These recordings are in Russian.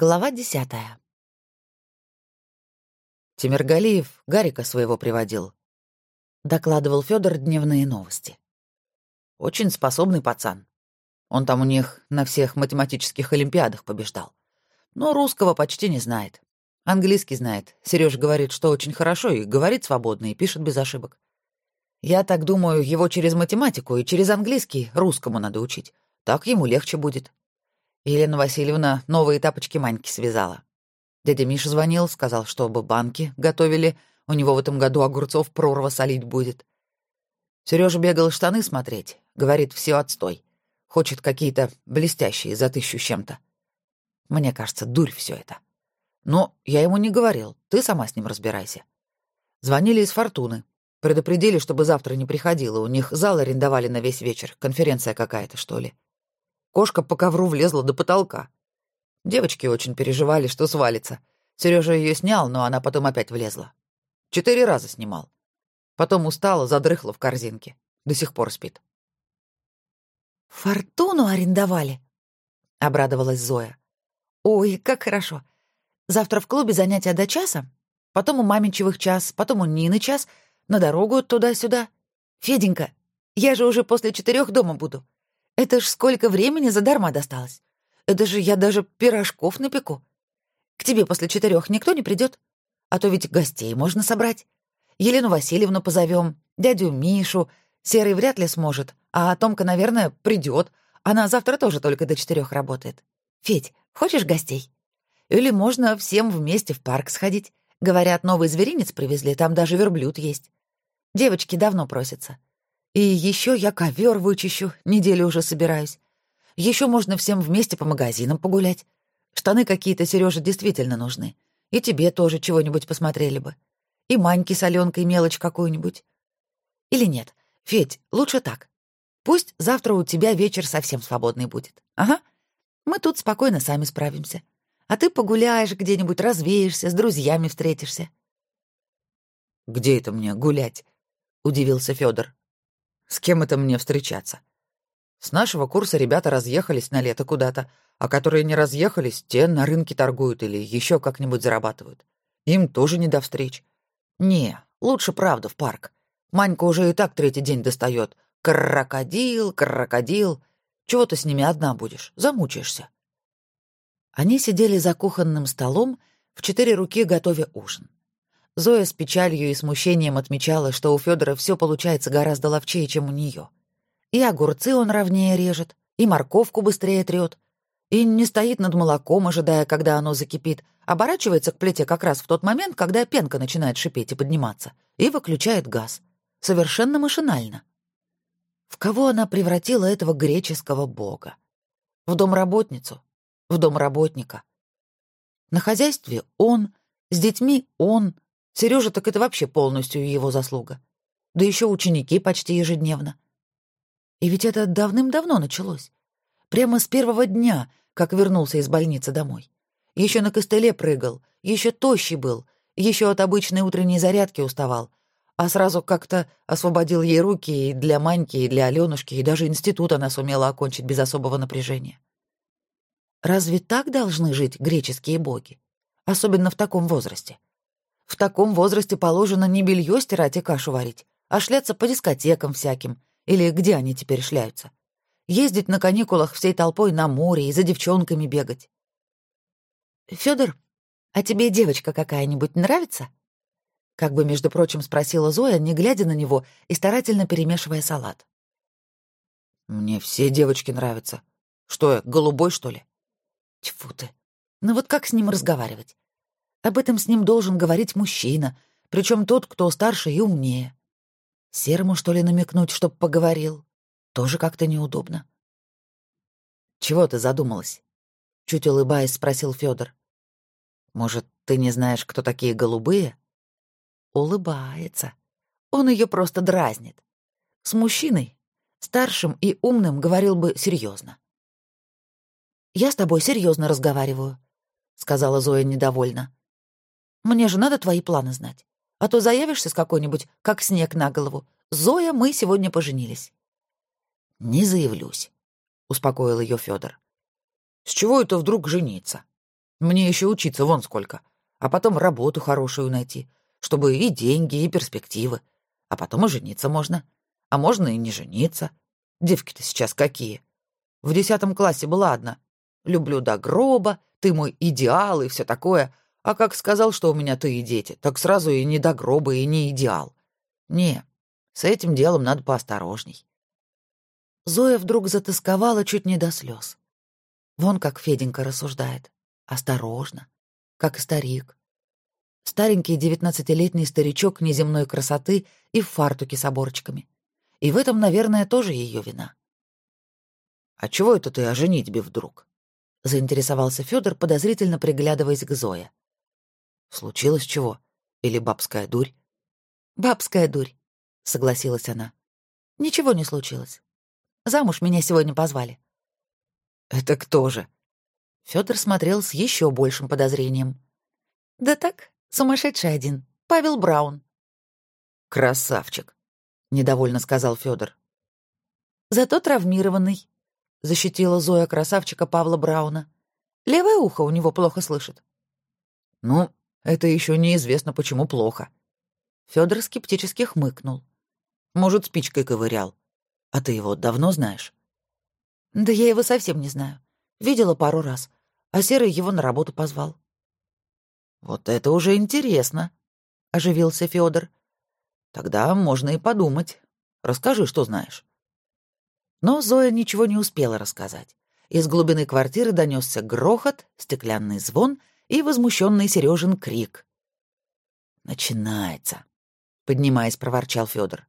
Глава десятая. Тимиргалиев Гарика своего приводил. Докладывал Федор дневные новости. Очень способный пацан. Он там у них на всех математических олимпиадах побеждал. Но русского почти не знает. Английский знает. Сереж говорит, что очень хорошо и говорит свободно, и пишет без ошибок. Я так думаю, его через математику и через английский русскому надо учить. Так ему легче будет. Елена Васильевна новые тапочки Маньки связала. Дядя Миша звонил, сказал, чтобы банки готовили. У него в этом году огурцов прорва солить будет. Сережа бегал штаны смотреть. Говорит, все отстой. Хочет какие-то блестящие за тысячу чем-то. Мне кажется, дурь все это. Но я ему не говорил. Ты сама с ним разбирайся. Звонили из «Фортуны». Предупредили, чтобы завтра не приходила. У них зал арендовали на весь вечер. Конференция какая-то, что ли. Кошка по ковру влезла до потолка. Девочки очень переживали, что свалится. Сережа ее снял, но она потом опять влезла. Четыре раза снимал. Потом устала, задрыхла в корзинке. До сих пор спит. «Фортуну арендовали?» — обрадовалась Зоя. «Ой, как хорошо. Завтра в клубе занятия до часа, потом у Маменчевых час, потом у Нины час, на дорогу туда-сюда. Феденька, я же уже после четырех дома буду. Это ж сколько времени задарма досталось. Это же я даже пирожков напеку. К тебе после четырех никто не придет, А то ведь гостей можно собрать. Елену Васильевну позовем, дядю Мишу. Серый вряд ли сможет, а Томка, наверное, придет. Она завтра тоже только до четырех работает. Федь, хочешь гостей? Или можно всем вместе в парк сходить. Говорят, новый зверинец привезли, там даже верблюд есть. Девочки давно просятся. И еще я ковер вычищу, неделю уже собираюсь. Еще можно всем вместе по магазинам погулять. Штаны какие-то Сереже действительно нужны. И тебе тоже чего-нибудь посмотрели бы. И Маньке с Аленкой мелочь какую-нибудь. Или нет, Федь, лучше так. Пусть завтра у тебя вечер совсем свободный будет. Ага. Мы тут спокойно сами справимся. А ты погуляешь где-нибудь, развеешься, с друзьями встретишься. «Где это мне гулять?» — удивился Федор. С кем это мне встречаться? С нашего курса ребята разъехались на лето куда-то, а которые не разъехались, те на рынке торгуют или еще как-нибудь зарабатывают. Им тоже не до встреч. Не, лучше правда в парк. Манька уже и так третий день достает. Крокодил, крокодил. Чего ты с ними одна будешь? Замучаешься. Они сидели за кухонным столом, в четыре руки готовя ужин. Зоя с печалью и смущением отмечала, что у Федора все получается гораздо ловчее, чем у нее. И огурцы он ровнее режет, и морковку быстрее трет, и не стоит над молоком, ожидая, когда оно закипит, оборачивается к плите как раз в тот момент, когда пенка начинает шипеть и подниматься, и выключает газ. Совершенно машинально. В кого она превратила этого греческого бога? В домработницу? В домработника? На хозяйстве он, с детьми он, Сережа так это вообще полностью его заслуга. Да еще ученики почти ежедневно. И ведь это давным-давно началось. Прямо с первого дня, как вернулся из больницы домой. Еще на костыле прыгал, еще тощий был, еще от обычной утренней зарядки уставал, а сразу как-то освободил ей руки и для Маньки, и для Алёнушки, и даже институт она сумела окончить без особого напряжения. Разве так должны жить греческие боги? Особенно в таком возрасте. В таком возрасте положено не белье стирать и кашу варить, а шляться по дискотекам всяким, или где они теперь шляются. Ездить на каникулах всей толпой на море и за девчонками бегать. Федор, а тебе девочка какая-нибудь нравится?» Как бы, между прочим, спросила Зоя, не глядя на него и старательно перемешивая салат. «Мне все девочки нравятся. Что я, голубой, что ли?» «Тьфу ты! Ну вот как с ним разговаривать? Об этом с ним должен говорить мужчина, причем тот, кто старше и умнее. Серому, что ли, намекнуть, чтоб поговорил? Тоже как-то неудобно. «Чего ты задумалась?» — чуть улыбаясь, спросил Федор. «Может, ты не знаешь, кто такие голубые?» Улыбается. Он ее просто дразнит. С мужчиной, старшим и умным, говорил бы серьезно. «Я с тобой серьезно разговариваю», — сказала Зоя недовольно. Мне же надо твои планы знать. А то заявишься с какой-нибудь, как снег на голову. Зоя, мы сегодня поженились». «Не заявлюсь», — успокоил ее Федор. «С чего это вдруг жениться? Мне еще учиться вон сколько. А потом работу хорошую найти, чтобы и деньги, и перспективы. А потом и жениться можно. А можно и не жениться. Девки-то сейчас какие. В десятом классе была одна. Люблю до гроба, ты мой идеал и все такое. А как сказал, что у меня ты и дети, так сразу и не до гроба, и не идеал. Не, с этим делом надо поосторожней. Зоя вдруг затасковала чуть не до слез. Вон как Феденька рассуждает. Осторожно, как и старик. Старенький девятнадцатилетний старичок неземной красоты и в фартуке с оборочками. И в этом, наверное, тоже ее вина. «А чего это ты о женитьбе вдруг?» — заинтересовался Федор, подозрительно приглядываясь к Зое. «Случилось чего? Или бабская дурь?» «Бабская дурь», — согласилась она. «Ничего не случилось. Замуж меня сегодня позвали». «Это кто же?» Федор смотрел с еще большим подозрением. «Да так, сумасшедший один. Павел Браун». «Красавчик», — недовольно сказал Федор. «Зато травмированный», — защитила Зоя красавчика Павла Брауна. «Левое ухо у него плохо слышит». «Ну, это еще неизвестно, почему плохо». Федор скептически хмыкнул. «Может, спичкой ковырял. А ты его давно знаешь?» «Да я его совсем не знаю. Видела пару раз, а Серый его на работу позвал». «Вот это уже интересно», — оживился Федор. «Тогда можно и подумать. Расскажи, что знаешь». Но Зоя ничего не успела рассказать. Из глубины квартиры донесся грохот, стеклянный звон и возмущенный Сережин крик. «Начинается», — поднимаясь, проворчал Федор.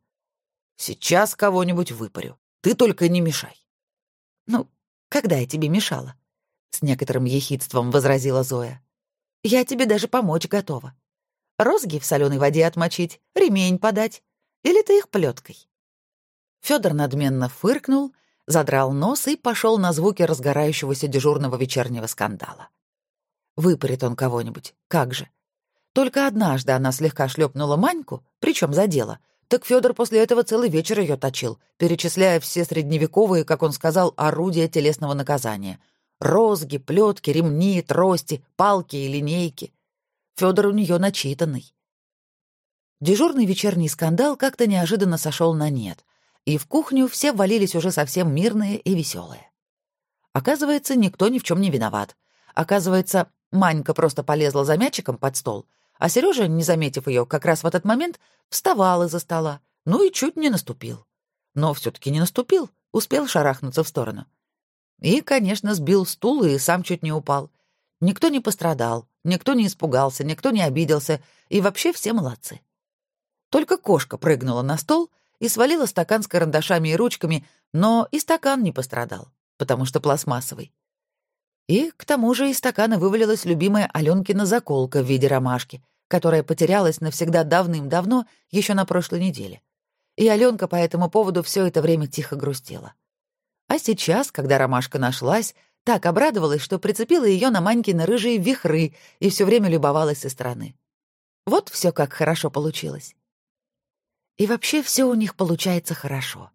«Сейчас кого-нибудь выпарю. Ты только не мешай». «Ну, когда я тебе мешала?» — с некоторым ехидством возразила Зоя. «Я тебе даже помочь готова. Розги в соленой воде отмочить, ремень подать. Или ты их плеткой?» Федор надменно фыркнул, задрал нос и пошел на звуки разгорающегося дежурного вечернего скандала. Выпарит он кого-нибудь, как же. Только однажды она слегка шлепнула Маньку, причем за дело. Так Федор после этого целый вечер ее точил, перечисляя все средневековые, как он сказал, орудия телесного наказания. Розги, плетки, ремни, трости, палки и линейки. Федор у нее начитанный. Дежурный вечерний скандал как-то неожиданно сошел на нет — и в кухню все валились уже совсем мирные и веселые. Оказывается, никто ни в чем не виноват. Оказывается, Манька просто полезла за мячиком под стол, а Сережа, не заметив ее, как раз в этот момент вставал из-за стола, ну и чуть не наступил. Но все-таки не наступил, успел шарахнуться в сторону. И, конечно, сбил стул и сам чуть не упал. Никто не пострадал, никто не испугался, никто не обиделся, и вообще все молодцы. Только кошка прыгнула на стол и свалила стакан с карандашами и ручками, но и стакан не пострадал, потому что пластмассовый. И к тому же из стакана вывалилась любимая Алёнкина заколка в виде ромашки, которая потерялась навсегда давным-давно, еще на прошлой неделе. И Алёнка по этому поводу все это время тихо грустила. А сейчас, когда ромашка нашлась, так обрадовалась, что прицепила ее на Манькины рыжие вихры и все время любовалась со стороны. Вот все как хорошо получилось. И вообще все у них получается хорошо.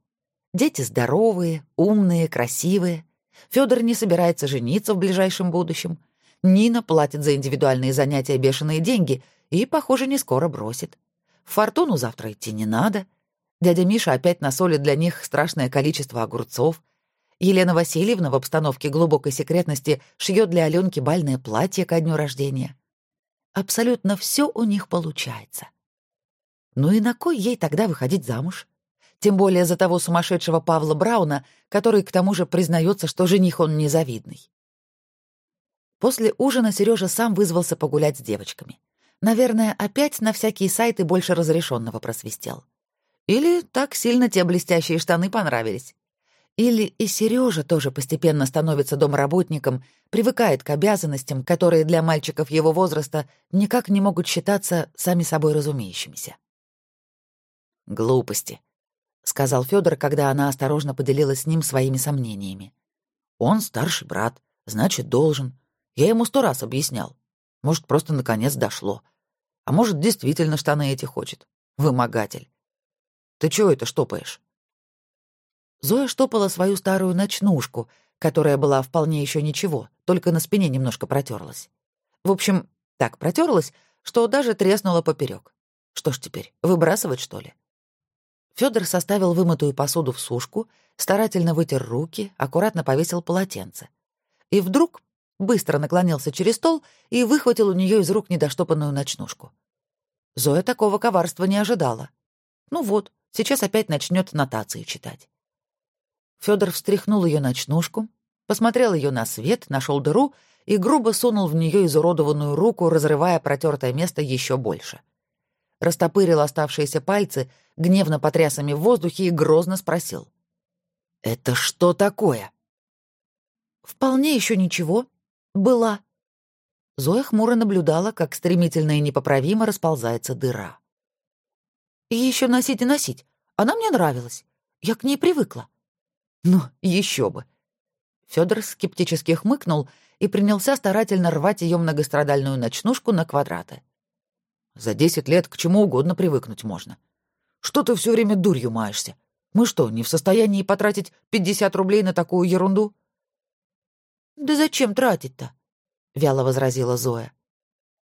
Дети здоровые, умные, красивые. Федор не собирается жениться в ближайшем будущем. Нина платит за индивидуальные занятия бешеные деньги и, похоже, не скоро бросит. В фортуну завтра идти не надо. Дядя Миша опять насолит для них страшное количество огурцов. Елена Васильевна в обстановке глубокой секретности шьет для Аленки бальное платье ко дню рождения. Абсолютно все у них получается. Ну и на кой ей тогда выходить замуж? Тем более за того сумасшедшего Павла Брауна, который к тому же признается, что жених он незавидный. После ужина Сережа сам вызвался погулять с девочками. Наверное, опять на всякие сайты больше разрешенного просвистел. Или так сильно те блестящие штаны понравились. Или и Сережа тоже постепенно становится домработником, привыкает к обязанностям, которые для мальчиков его возраста никак не могут считаться сами собой разумеющимися. Глупости, сказал Федор, когда она осторожно поделилась с ним своими сомнениями. Он старший брат, значит, должен. Я ему сто раз объяснял. Может, просто наконец дошло. А может, действительно штаны эти хочет. Вымогатель. Ты чего это штопаешь? Зоя штопала свою старую ночнушку, которая была вполне еще ничего, только на спине немножко протерлась. В общем, так протерлась, что даже треснула поперек. Что ж теперь, выбрасывать, что ли? Федор составил вымытую посуду в сушку, старательно вытер руки, аккуратно повесил полотенце. И вдруг быстро наклонился через стол и выхватил у нее из рук недоштопанную ночнушку. Зоя такого коварства не ожидала. Ну вот, сейчас опять начнет нотации читать. Федор встряхнул ее ночнушку, посмотрел ее на свет, нашел дыру и грубо сунул в нее изуродованную руку, разрывая протертое место еще больше. Растопырил оставшиеся пальцы, гневно потряс ими в воздухе и грозно спросил. «Это что такое?» «Вполне еще ничего. Была». Зоя хмуро наблюдала, как стремительно и непоправимо расползается дыра. И еще носить и носить. Она мне нравилась. Я к ней привыкла. Ну, еще бы. Федор скептически хмыкнул и принялся старательно рвать ее многострадальную ночнушку на квадраты. За десять лет к чему угодно привыкнуть можно. Что ты все время дурью маешься? Мы что, не в состоянии потратить пятьдесят рублей на такую ерунду? Да зачем тратить-то? вяло возразила Зоя.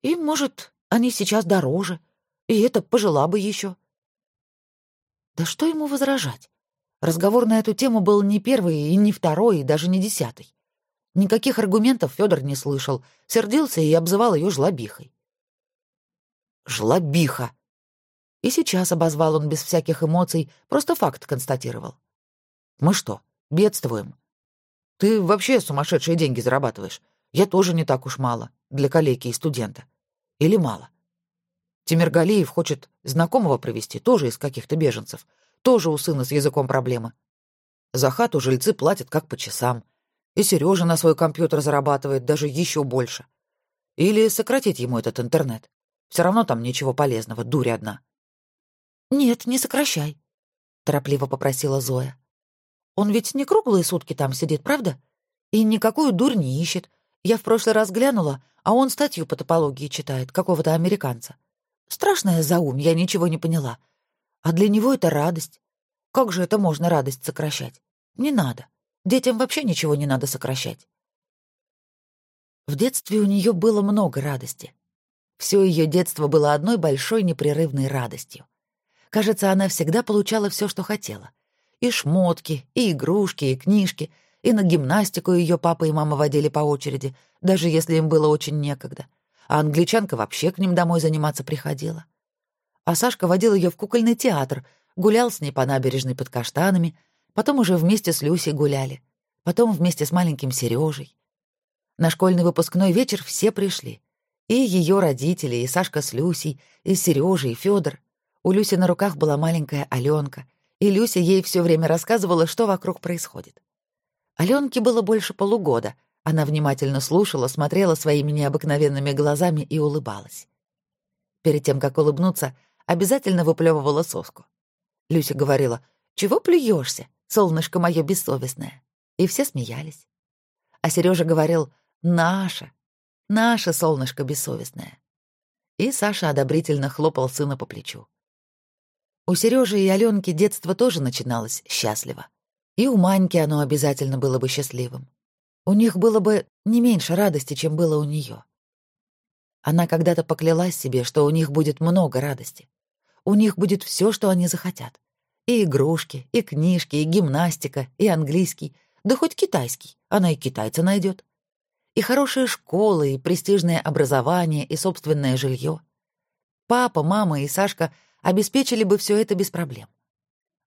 И, может, они сейчас дороже, и это пожила бы еще. Да что ему возражать? Разговор на эту тему был не первый и не второй, и даже не десятый. Никаких аргументов Федор не слышал, сердился и обзывал ее жлобихой. «Жлобиха!» И сейчас обозвал он без всяких эмоций, просто факт констатировал. «Мы что, бедствуем? Ты вообще сумасшедшие деньги зарабатываешь. Я тоже не так уж мало для коллеги и студента. Или мало?» Тимиргалиев хочет знакомого провести, тоже из каких-то беженцев. Тоже у сына с языком проблемы. За хату жильцы платят как по часам. И Сережа на свой компьютер зарабатывает даже еще больше. Или сократить ему этот интернет. Все равно там ничего полезного, дурь одна. «Нет, не сокращай», — торопливо попросила Зоя. «Он ведь не круглые сутки там сидит, правда? И никакую дурь не ищет. Я в прошлый раз глянула, а он статью по топологии читает, какого-то американца. Страшная заум, я ничего не поняла. А для него это радость. Как же это можно радость сокращать? Не надо. Детям вообще ничего не надо сокращать. В детстве у нее было много радости. Все ее детство было одной большой непрерывной радостью. Кажется, она всегда получала все, что хотела. И шмотки, и игрушки, и книжки, и на гимнастику ее папа и мама водили по очереди, даже если им было очень некогда — а англичанка вообще к ним домой заниматься приходила. А Сашка водил ее в кукольный театр, гулял с ней по набережной под каштанами, потом уже вместе с Люсей гуляли, потом вместе с маленьким Сережей. На школьный выпускной вечер все пришли. И ее родители, и Сашка с Люсей, и Сережа, и Федор. У Люси на руках была маленькая Аленка, и Люся ей все время рассказывала, что вокруг происходит. Аленке было больше полугода — она внимательно слушала, смотрела своими необыкновенными глазами и улыбалась. Перед тем, как улыбнуться, обязательно выплевывала соску. Люся говорила, «Чего плюешься, солнышко мое бессовестное?» И все смеялись. А Сережа говорил, «Наше, наше солнышко бессовестное». И Саша одобрительно хлопал сына по плечу. У Сережи и Аленки детство тоже начиналось счастливо. И у Маньки оно обязательно было бы счастливым. У них было бы не меньше радости, чем было у нее. Она когда-то поклялась себе, что у них будет много радости. У них будет все, что они захотят. И игрушки, и книжки, и гимнастика, и английский, да хоть китайский, она и китайца найдет. И хорошие школы, и престижное образование, и собственное жилье. Папа, мама и Сашка обеспечили бы все это без проблем.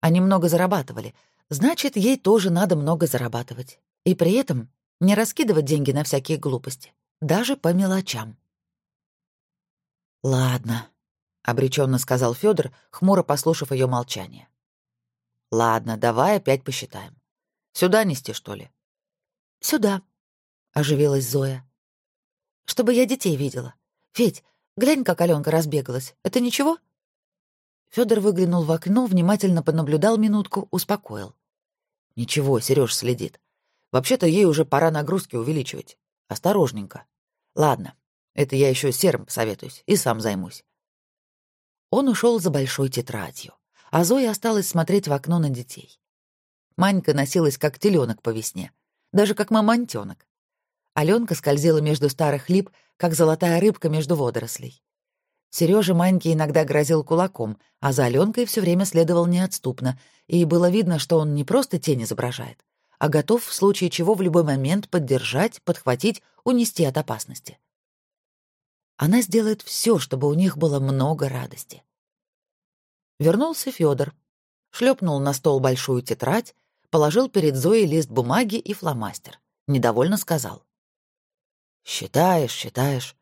Они много зарабатывали, значит, ей тоже надо много зарабатывать. И при этом не раскидывать деньги на всякие глупости, даже по мелочам. «Ладно», — обреченно сказал Федор, хмуро послушав ее молчание. «Ладно, давай опять посчитаем. Сюда нести, что ли?» «Сюда», — оживилась Зоя. «Чтобы я детей видела. Федь, глянь, как Аленка разбегалась. Это ничего?» Федор выглянул в окно, внимательно понаблюдал минутку, успокоил. «Ничего, Сереж следит. Вообще-то ей уже пора нагрузки увеличивать. Осторожненько. Ладно, это я еще с Серым посоветуюсь и сам займусь. Он ушел за большой тетрадью, а Зоя осталась смотреть в окно на детей. Манька носилась, как теленок по весне, даже как мамонтенок. Аленка скользила между старых лип, как золотая рыбка между водорослей. Серёже Маньке иногда грозил кулаком, а за Аленкой все время следовал неотступно, и было видно, что он не просто тень изображает, а готов в случае чего в любой момент поддержать, подхватить, унести от опасности. Она сделает все, чтобы у них было много радости. Вернулся Федор, шлепнул на стол большую тетрадь, положил перед Зоей лист бумаги и фломастер. Недовольно сказал. «Считаешь, считаешь.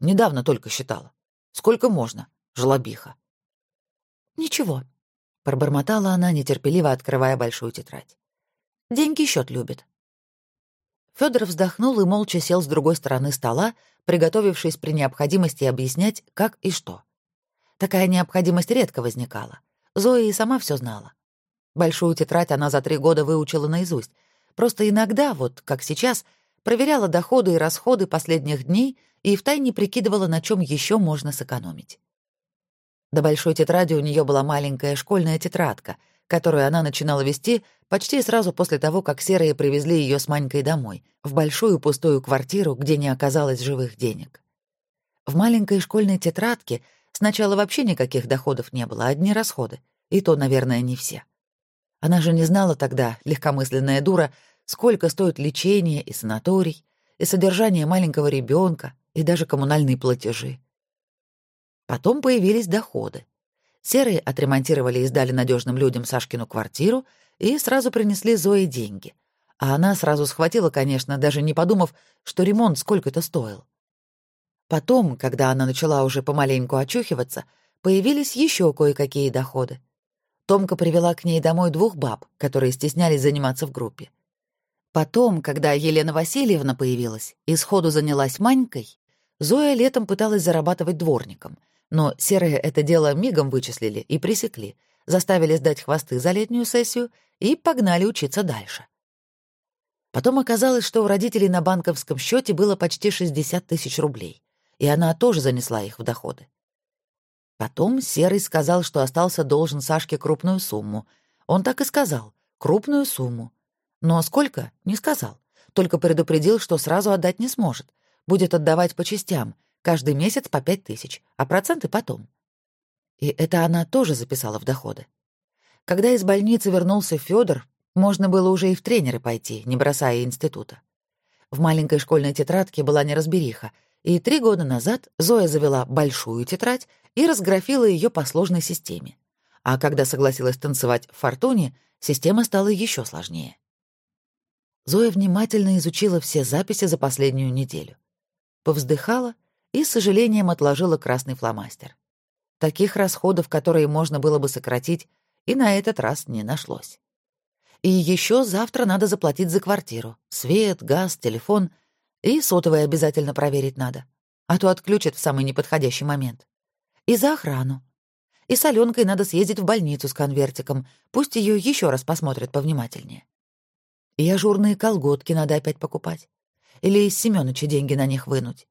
Недавно только считала. Сколько можно, жлобиха?» «Ничего», — пробормотала она, нетерпеливо открывая большую тетрадь. «Деньги счет любит». Федор вздохнул и молча сел с другой стороны стола, приготовившись при необходимости объяснять, как и что. Такая необходимость редко возникала. Зоя и сама все знала. Большую тетрадь она за три года выучила наизусть. Просто иногда, вот как сейчас, проверяла доходы и расходы последних дней и втайне прикидывала, на чем еще можно сэкономить. До большой тетради у нее была маленькая школьная тетрадка, которую она начинала вести почти сразу после того, как серые привезли ее с Манькой домой, в большую пустую квартиру, где не оказалось живых денег. В маленькой школьной тетрадке сначала вообще никаких доходов не было, одни расходы, и то, наверное, не все. Она же не знала тогда, легкомысленная дура, сколько стоит лечение и санаторий, и содержание маленького ребенка, и даже коммунальные платежи. Потом появились доходы. Серые отремонтировали и сдали надежным людям Сашкину квартиру и сразу принесли Зое деньги. А она сразу схватила, конечно, даже не подумав, что ремонт сколько-то стоил. Потом, когда она начала уже помаленьку очухиваться, появились еще кое-какие доходы. Томка привела к ней домой двух баб, которые стеснялись заниматься в группе. Потом, когда Елена Васильевна появилась и сходу занялась Манькой, Зоя летом пыталась зарабатывать дворником, но серые это дело мигом вычислили и пресекли, заставили сдать хвосты за летнюю сессию и погнали учиться дальше. Потом оказалось, что у родителей на банковском счете было почти 60 тысяч рублей, и она тоже занесла их в доходы. Потом Серый сказал, что остался должен Сашке крупную сумму. Он так и сказал — крупную сумму. Но сколько — не сказал, только предупредил, что сразу отдать не сможет, будет отдавать по частям, каждый месяц по пять тысяч, а проценты потом. И это она тоже записала в доходы. Когда из больницы вернулся Федор, можно было уже и в тренеры пойти, не бросая института. В маленькой школьной тетрадке была неразбериха, и три года назад Зоя завела большую тетрадь и разграфила ее по сложной системе. А когда согласилась танцевать в «Фортуне», система стала еще сложнее. Зоя внимательно изучила все записи за последнюю неделю повздыхала и с сожалением отложила красный фломастер. Таких расходов, которые можно было бы сократить, и на этот раз не нашлось. И еще завтра надо заплатить за квартиру. Свет, газ, телефон. И сотовый обязательно проверить надо. А то отключат в самый неподходящий момент. И за охрану. И с Аленкой надо съездить в больницу с конвертиком. Пусть ее еще раз посмотрят повнимательнее. И ажурные колготки надо опять покупать. Или из Семёныча деньги на них вынуть.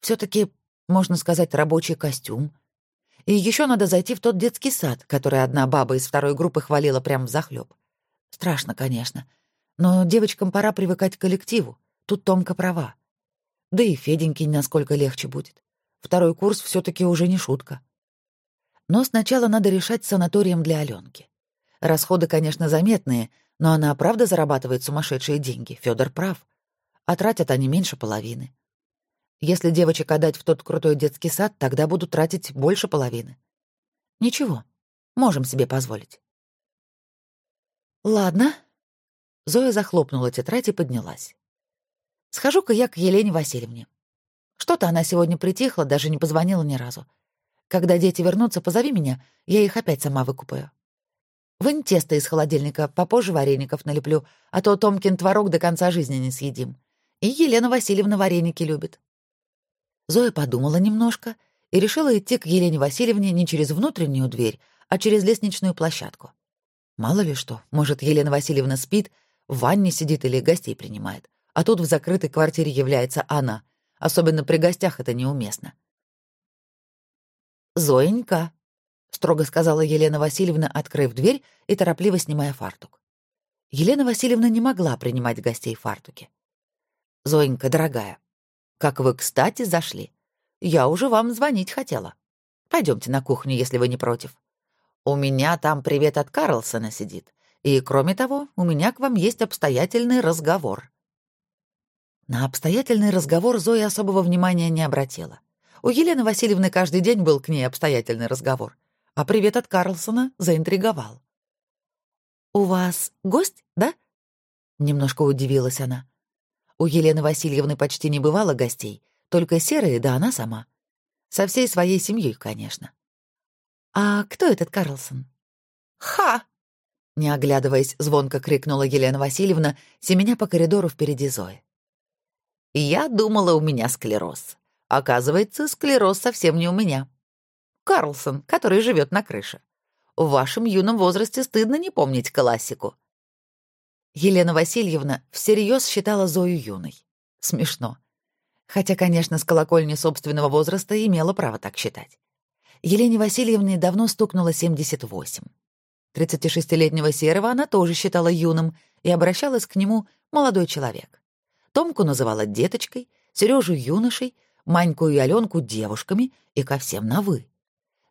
все таки можно сказать, рабочий костюм. И еще надо зайти в тот детский сад, который одна баба из второй группы хвалила прямо захлеб. Страшно, конечно. Но девочкам пора привыкать к коллективу. Тут Томка права. Да и Феденьке насколько легче будет. Второй курс все таки уже не шутка. Но сначала надо решать с санаторием для Аленки. Расходы, конечно, заметные, но она правда зарабатывает сумасшедшие деньги. Федор прав а тратят они меньше половины. Если девочек отдать в тот крутой детский сад, тогда будут тратить больше половины. Ничего, можем себе позволить. Ладно. Зоя захлопнула тетрадь и поднялась. Схожу-ка я к Елене Васильевне. Что-то она сегодня притихла, даже не позвонила ни разу. Когда дети вернутся, позови меня, я их опять сама выкупаю. Вынь тесто из холодильника, попозже вареников налеплю, а то Томкин творог до конца жизни не съедим. И Елена Васильевна вареники любит. Зоя подумала немножко и решила идти к Елене Васильевне не через внутреннюю дверь, а через лестничную площадку. Мало ли что, может, Елена Васильевна спит, в ванне сидит или гостей принимает, а тут в закрытой квартире является она. Особенно при гостях это неуместно. «Зоенька», — строго сказала Елена Васильевна, открыв дверь и торопливо снимая фартук. Елена Васильевна не могла принимать гостей в фартуке. «Зоенька, дорогая, как вы, кстати, зашли. Я уже вам звонить хотела. Пойдемте на кухню, если вы не против. У меня там привет от Карлсона сидит. И, кроме того, у меня к вам есть обстоятельный разговор». На обстоятельный разговор Зоя особого внимания не обратила. У Елены Васильевны каждый день был к ней обстоятельный разговор, а привет от Карлсона заинтриговал. «У вас гость, да?» Немножко удивилась она. У Елены Васильевны почти не бывало гостей, только серые, да она сама. Со всей своей семьей, конечно. «А кто этот Карлсон?» «Ха!» Не оглядываясь, звонко крикнула Елена Васильевна, семеня по коридору впереди Зои. «Я думала, у меня склероз. Оказывается, склероз совсем не у меня. Карлсон, который живет на крыше. В вашем юном возрасте стыдно не помнить классику». Елена Васильевна всерьез считала Зою юной. Смешно. Хотя, конечно, с колокольни собственного возраста имела право так считать. Елене Васильевне давно стукнуло 78. 36-летнего Серого она тоже считала юным и обращалась к нему молодой человек. Томку называла деточкой, Сережу юношей, Маньку и Аленку девушками и ко всем на «вы».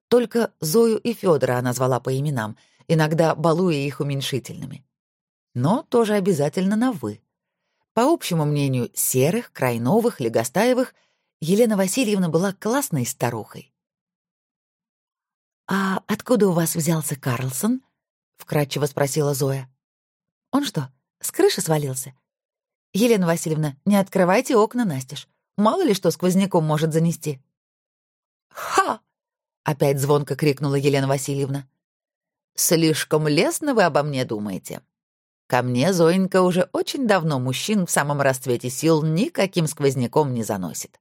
Только Зою и Федора она звала по именам, иногда балуя их уменьшительными. Но тоже обязательно на «вы». По общему мнению Серых, Крайновых, Легостаевых, Елена Васильевна была классной старухой. «А откуда у вас взялся Карлсон?» — вкратчиво спросила Зоя. «Он что, с крыши свалился?» «Елена Васильевна, не открывайте окна настежь. Мало ли что сквозняком может занести». «Ха!» — опять звонко крикнула Елена Васильевна. «Слишком лестно вы обо мне думаете. Ко мне Зоенька уже очень давно мужчин в самом расцвете сил никаким сквозняком не заносит».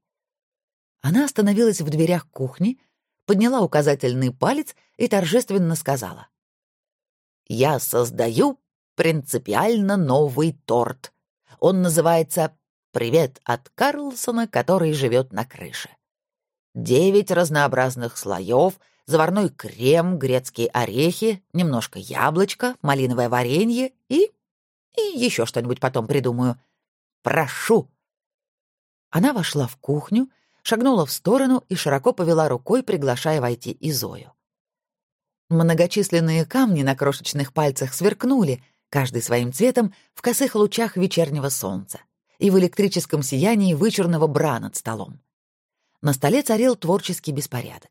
Она остановилась в дверях кухни, подняла указательный палец и торжественно сказала. «Я создаю принципиально новый торт. Он называется «Привет от Карлсона, который живет на крыше». Девять разнообразных слоев, заварной крем, грецкие орехи, немножко яблочко, малиновое варенье и... и еще что-нибудь потом придумаю. Прошу!» Она вошла в кухню, шагнула в сторону и широко повела рукой, приглашая войти и Зою. Многочисленные камни на крошечных пальцах сверкнули, каждый своим цветом, в косых лучах вечернего солнца и в электрическом сиянии вычурного бра над столом. На столе царил творческий беспорядок.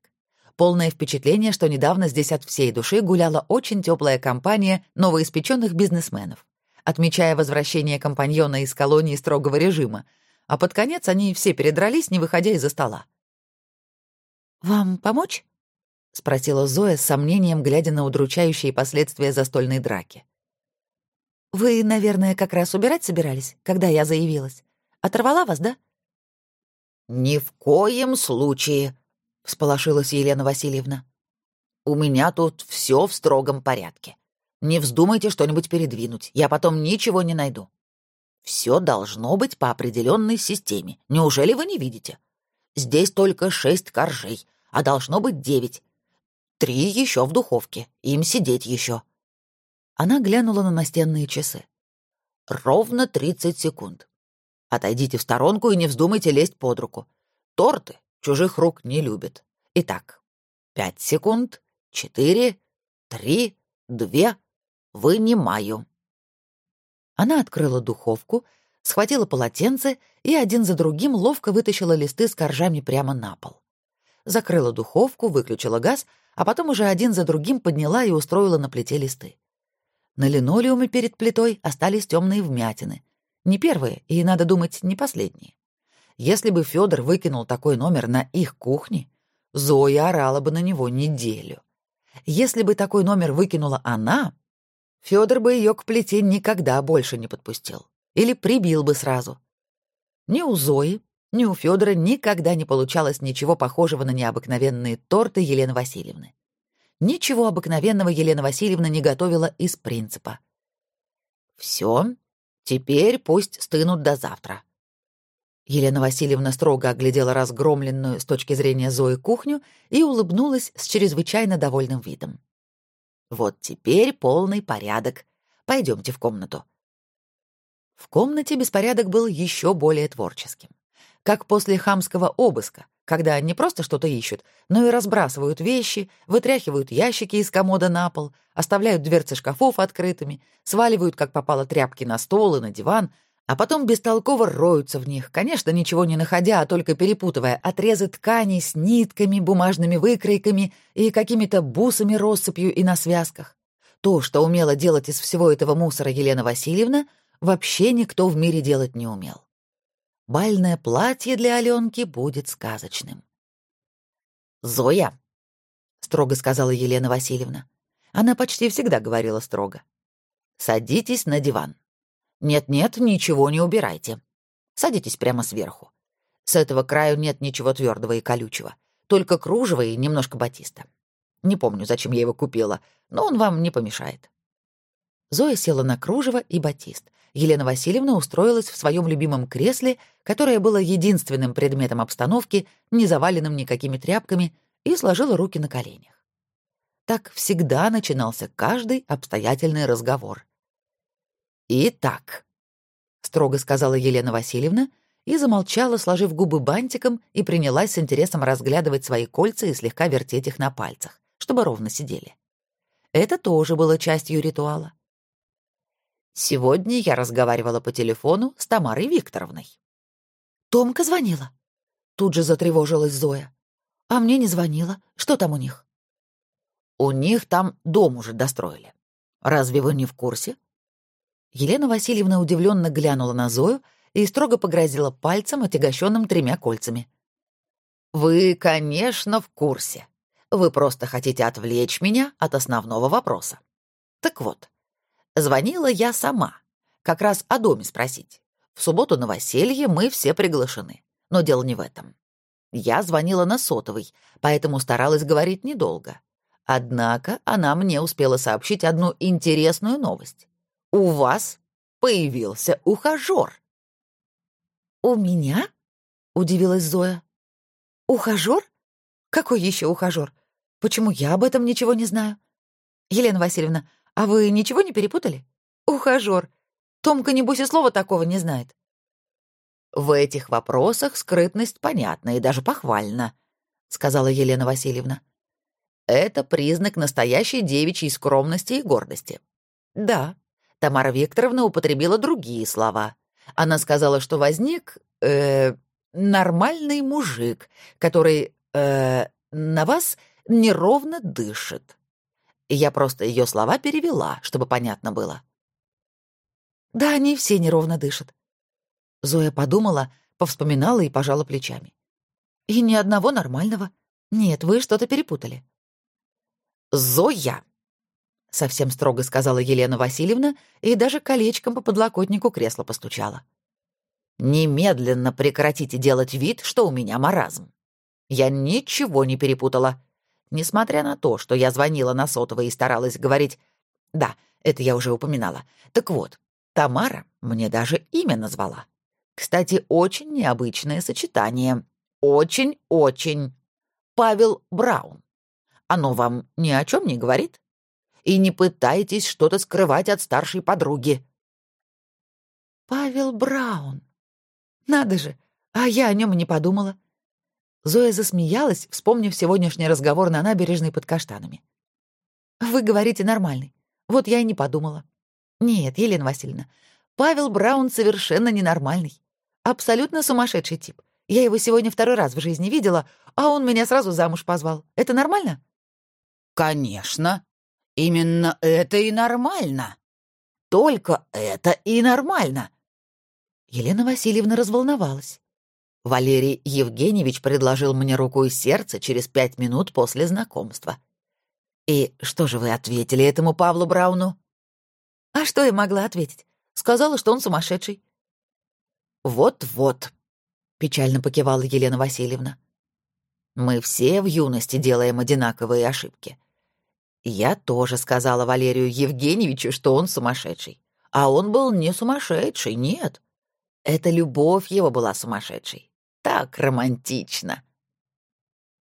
Полное впечатление, что недавно здесь от всей души гуляла очень теплая компания новоиспеченных бизнесменов, отмечая возвращение компаньона из колонии строгого режима, а под конец они все передрались, не выходя из-за стола. «Вам помочь?» — спросила Зоя с сомнением, глядя на удручающие последствия застольной драки. «Вы, наверное, как раз убирать собирались, когда я заявилась. Оторвала вас, да?» «Ни в коем случае», — всполошилась Елена Васильевна. «У меня тут все в строгом порядке. Не вздумайте что-нибудь передвинуть, я потом ничего не найду. Все должно быть по определенной системе. Неужели вы не видите? Здесь только шесть коржей, а должно быть девять. Три еще в духовке, им сидеть еще. Она глянула на настенные часы. Ровно тридцать секунд. Отойдите в сторонку и не вздумайте лезть под руку. Торты чужих рук не любят. Итак, пять секунд, четыре, три, две, вынимаю. Она открыла духовку, схватила полотенце и один за другим ловко вытащила листы с коржами прямо на пол. Закрыла духовку, выключила газ, а потом уже один за другим подняла и устроила на плите листы. На линолеуме перед плитой остались темные вмятины. Не первые и, надо думать, не последние. Если бы Федор выкинул такой номер на их кухне, Зоя орала бы на него неделю. Если бы такой номер выкинула она, Федор бы ее к плите никогда больше не подпустил. Или прибил бы сразу. Ни у Зои, ни у Федора никогда не получалось ничего похожего на необыкновенные торты Елены Васильевны. Ничего обыкновенного Елена Васильевна не готовила из принципа. «Все, теперь пусть стынут до завтра». Елена Васильевна строго оглядела разгромленную с точки зрения Зои кухню и улыбнулась с чрезвычайно довольным видом. Вот теперь полный порядок. Пойдемте в комнату. В комнате беспорядок был еще более творческим. как после хамского обыска, когда не просто что-то ищут, но и разбрасывают вещи, вытряхивают ящики из комода на пол, оставляют дверцы шкафов открытыми, сваливают, как попало, тряпки на стол и на диван, а потом бестолково роются в них, конечно, ничего не находя, а только перепутывая отрезы тканей с нитками, бумажными выкройками и какими-то бусами россыпью и на связках. То, что умела делать из всего этого мусора Елена Васильевна, вообще никто в мире делать не умел. Бальное платье для Аленки будет сказочным. «Зоя», — строго сказала Елена Васильевна. Она почти всегда говорила строго. «Садитесь на диван. Нет-нет, ничего не убирайте. Садитесь прямо сверху. С этого краю нет ничего твердого и колючего, только кружево и немножко батиста. Не помню, зачем я его купила, но он вам не помешает». Зоя села на кружево и батист, Елена Васильевна устроилась в своем любимом кресле, которое было единственным предметом обстановки, не заваленным никакими тряпками, и сложила руки на коленях. Так всегда начинался каждый обстоятельный разговор. «Итак», — строго сказала Елена Васильевна, и замолчала, сложив губы бантиком, и принялась с интересом разглядывать свои кольца и слегка вертеть их на пальцах, чтобы ровно сидели. Это тоже было частью ритуала. Сегодня я разговаривала по телефону с Тамарой Викторовной. Томка звонила. Тут же затревожилась Зоя. А мне не звонила. Что там у них? У них там дом уже достроили. Разве вы не в курсе? Елена Васильевна удивленно глянула на Зою и строго погрозила пальцем, отягощенным тремя кольцами. «Вы, конечно, в курсе. Вы просто хотите отвлечь меня от основного вопроса. Так вот, Звонила я сама, как раз о доме спросить. В субботу новоселье мы все приглашены, но дело не в этом. Я звонила на сотовый, поэтому старалась говорить недолго. Однако она мне успела сообщить одну интересную новость. У вас появился ухажёр. «У меня?» — удивилась Зоя. «Ухажёр? Какой еще ухажёр? Почему я об этом ничего не знаю? Елена Васильевна, «А вы ничего не перепутали? Ухажёр. Томка, небось, и слова такого не знает». «В этих вопросах скрытность понятна и даже похвальна», — сказала Елена Васильевна. «Это признак настоящей девичьей скромности и гордости. Да, Тамара Викторовна употребила другие слова. Она сказала, что возник э, нормальный мужик, который э, на вас неровно дышит и я просто ее слова перевела, чтобы понятно было. «Да они все неровно дышат». Зоя подумала, повспоминала и пожала плечами. «И ни одного нормального. Нет, вы что-то перепутали». «Зоя!» — совсем строго сказала Елена Васильевна и даже колечком по подлокотнику кресла постучала. «Немедленно прекратите делать вид, что у меня маразм. Я ничего не перепутала. Несмотря на то, что я звонила на сотовый и старалась говорить... Да, это я уже упоминала. Так вот, Тамара мне даже имя назвала. Кстати, очень необычное сочетание. Очень-очень. Павел Браун. Оно вам ни о чем не говорит? И не пытайтесь что-то скрывать от старшей подруги. Павел Браун. Надо же, а я о нем и не подумала. Зоя засмеялась, вспомнив сегодняшний разговор на набережной под каштанами. «Вы говорите нормальный. Вот я и не подумала. Нет, Елена Васильевна, Павел Браун совершенно ненормальный. Абсолютно сумасшедший тип. Я его сегодня второй раз в жизни видела, а он меня сразу замуж позвал. Это нормально?» «Конечно. Именно это и нормально. Только это и нормально». Елена Васильевна разволновалась. Валерий Евгеньевич предложил мне руку и сердце через пять минут после знакомства. И что же вы ответили этому Павлу Брауну? А что я могла ответить? Сказала, что он сумасшедший. Вот-вот, печально покивала Елена Васильевна. Мы все в юности делаем одинаковые ошибки. Я тоже сказала Валерию Евгеньевичу, что он сумасшедший. А он был не сумасшедший, нет. Это любовь его была сумасшедшей. Так романтично.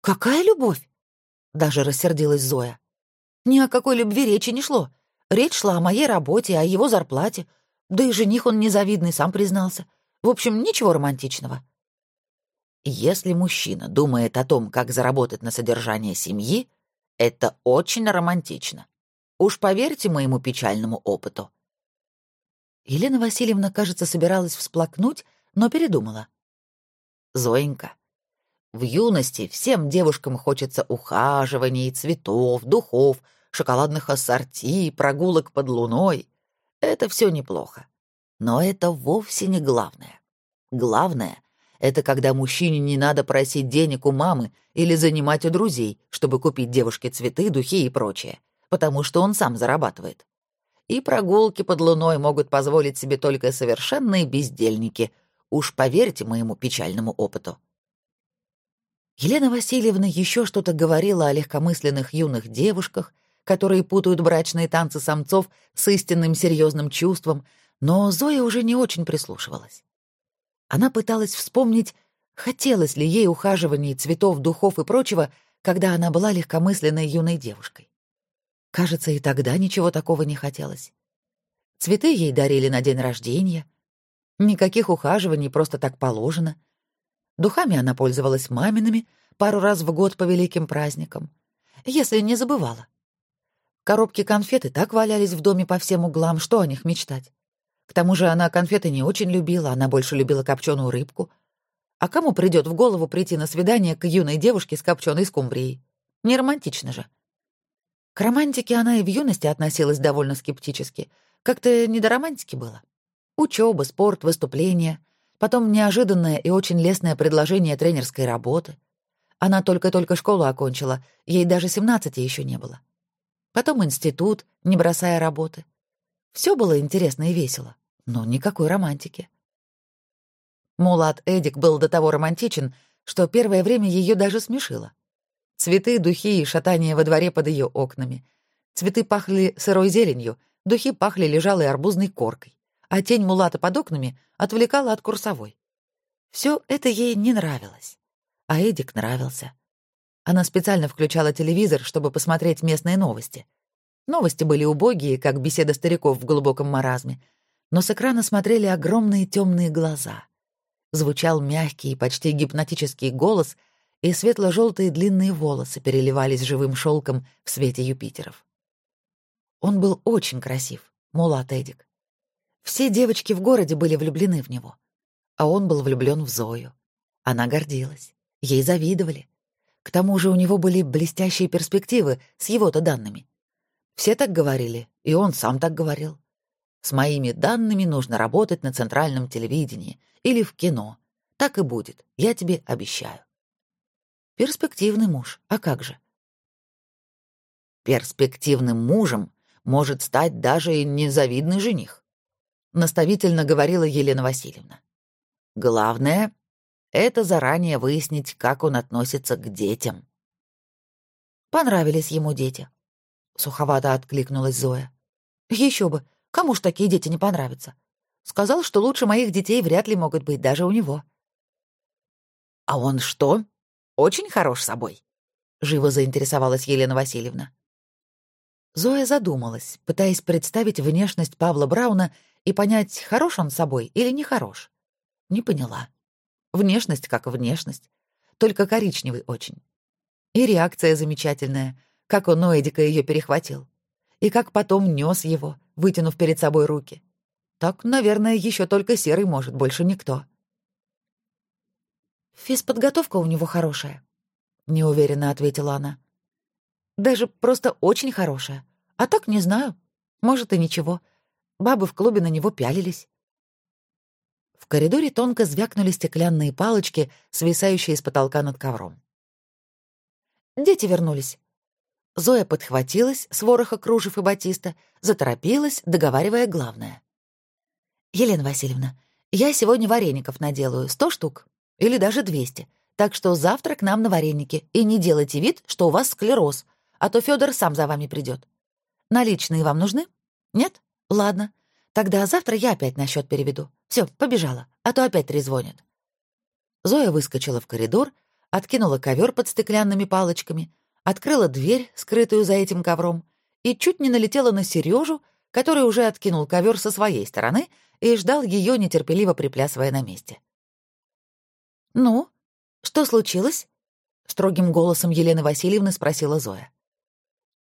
«Какая любовь?» — даже рассердилась Зоя. «Ни о какой любви речи не шло. Речь шла о моей работе, о его зарплате. Да и жених он незавидный, сам признался. В общем, ничего романтичного». Если мужчина думает о том, как заработать на содержание семьи, это очень романтично. Уж поверьте моему печальному опыту. Елена Васильевна, кажется, собиралась всплакнуть, но передумала. Зоенька, в юности всем девушкам хочется ухаживаний, цветов, духов, шоколадных ассорти, прогулок под луной. Это все неплохо. Но это вовсе не главное. Главное — это когда мужчине не надо просить денег у мамы или занимать у друзей, чтобы купить девушке цветы, духи и прочее, потому что он сам зарабатывает. И прогулки под луной могут позволить себе только совершенные бездельники. Уж поверьте моему печальному опыту. Елена Васильевна еще что-то говорила о легкомысленных юных девушках, которые путают брачные танцы самцов с истинным серьезным чувством, но Зоя уже не очень прислушивалась. Она пыталась вспомнить, хотелось ли ей ухаживаний, цветов, духов и прочего, когда она была легкомысленной юной девушкой. Кажется, и тогда ничего такого не хотелось. Цветы ей дарили на день рождения. Никаких ухаживаний просто так положено. Духами она пользовалась мамиными пару раз в год по великим праздникам, если не забывала. Коробки конфет и так валялись в доме по всем углам, что о них мечтать. К тому же она конфеты не очень любила, она больше любила копченую рыбку. А кому придет в голову прийти на свидание к юной девушке с копченой скумбрией? Не романтично же. К романтике она и в юности относилась довольно скептически. Как-то не до романтики было. Учеба, спорт, выступления. Потом неожиданное и очень лестное предложение тренерской работы. Она только-только школу окончила, ей даже 17 еще не было. Потом институт, не бросая работы. Все было интересно и весело но никакой романтики. Мулат Эдик был до того романтичен, что первое время ее даже смешило. Цветы, духи и шатание во дворе под ее окнами. Цветы пахли сырой зеленью, духи пахли лежалой арбузной коркой, а тень Мулата под окнами отвлекала от курсовой. Все это ей не нравилось, а Эдик нравился. Она специально включала телевизор, чтобы посмотреть местные новости. Новости были убогие, как беседа стариков в глубоком маразме — но с экрана смотрели огромные темные глаза. Звучал мягкий, почти гипнотический голос, и светло-желтые длинные волосы переливались живым шелком в свете Юпитеров. Он был очень красив, мулат Эдик. Все девочки в городе были влюблены в него, а он был влюблен в Зою. Она гордилась, ей завидовали. К тому же у него были блестящие перспективы с его-то данными. Все так говорили, и он сам так говорил. С моими данными нужно работать на центральном телевидении или в кино. Так и будет, я тебе обещаю. Перспективный муж, а как же? Перспективным мужем может стать даже и незавидный жених, наставительно говорила Елена Васильевна. Главное — это заранее выяснить, как он относится к детям. Понравились ему дети. Суховато откликнулась Зоя. Еще бы, Кому ж такие дети не понравятся? Сказал, что лучше моих детей вряд ли могут быть даже у него. А он что? Очень хорош собой? Живо заинтересовалась Елена Васильевна. Зоя задумалась, пытаясь представить внешность Павла Брауна и понять, хорош он собой или не хорош. Не поняла. Внешность как внешность, только коричневый очень. И реакция замечательная, как он у Эдика ее перехватил. И как потом нес его, вытянув перед собой руки. Так, наверное, еще только Серый может, больше никто. «Физподготовка у него хорошая», — неуверенно ответила она. «Даже просто очень хорошая. А так не знаю. Может, и ничего. Бабы в клубе на него пялились». В коридоре тонко звякнули стеклянные палочки, свисающие с потолка над ковром. «Дети вернулись», Зоя подхватилась с вороха кружев и батиста, заторопилась, договаривая главное. «Елена Васильевна, я сегодня вареников наделаю, сто штук, или даже двести, так что завтра к нам на вареники, и не делайте вид, что у вас склероз, а то Федор сам за вами придет. Наличные вам нужны? Нет? Ладно. Тогда завтра я опять на счет переведу. Все, побежала, а то опять трезвонят». Зоя выскочила в коридор, откинула ковер под стеклянными палочками — открыла дверь, скрытую за этим ковром, и чуть не налетела на Сережу, который уже откинул ковер со своей стороны и ждал ее, нетерпеливо приплясывая на месте. «Ну?» «Что случилось?» — строгим голосом Елены Васильевны спросила Зоя.